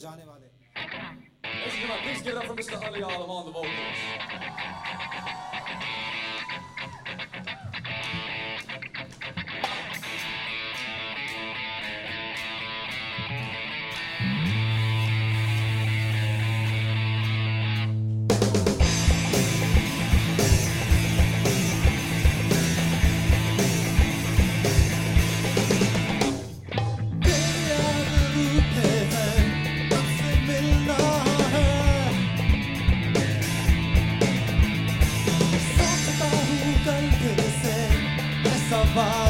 جانے والے واہ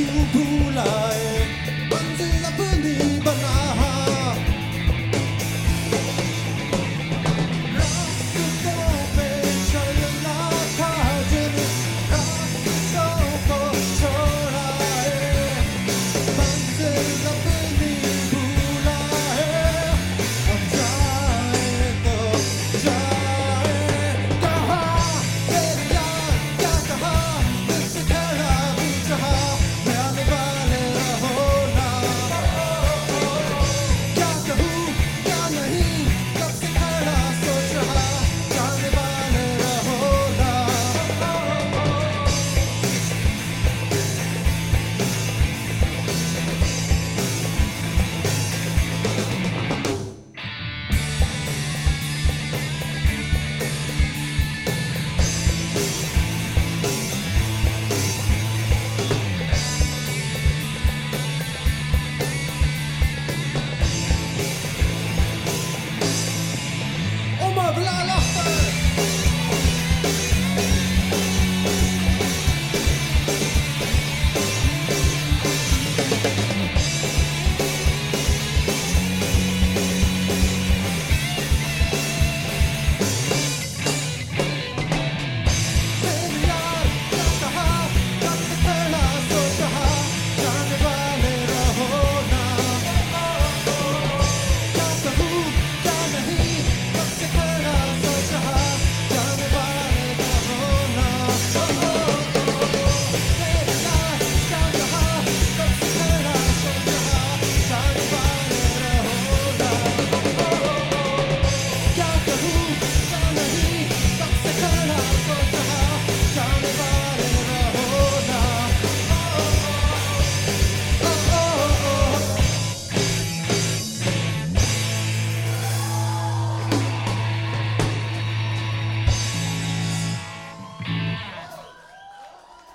کیوں بھولائے منزل اپنی بنا Yeah.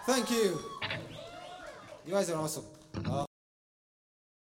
Thank you یہ سر